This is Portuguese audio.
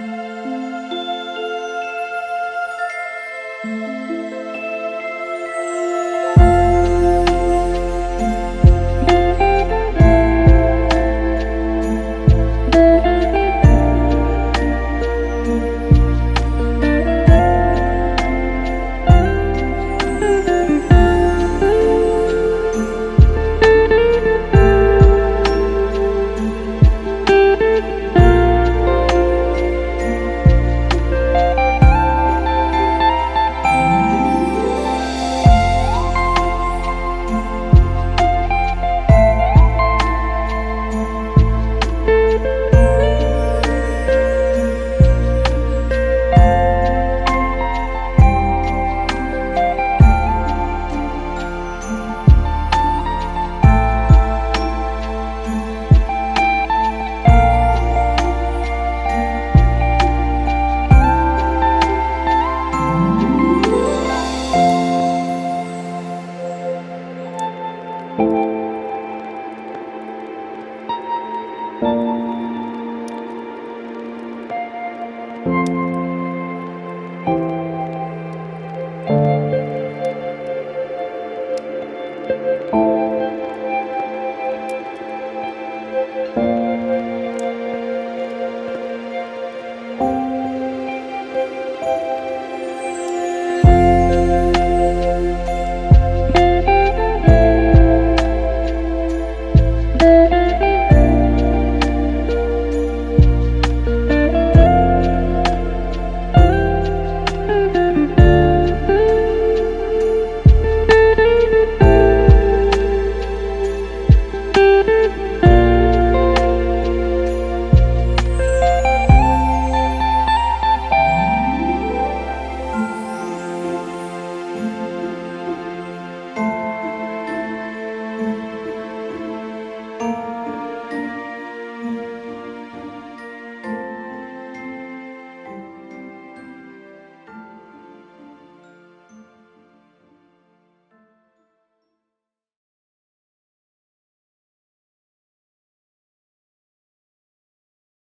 Música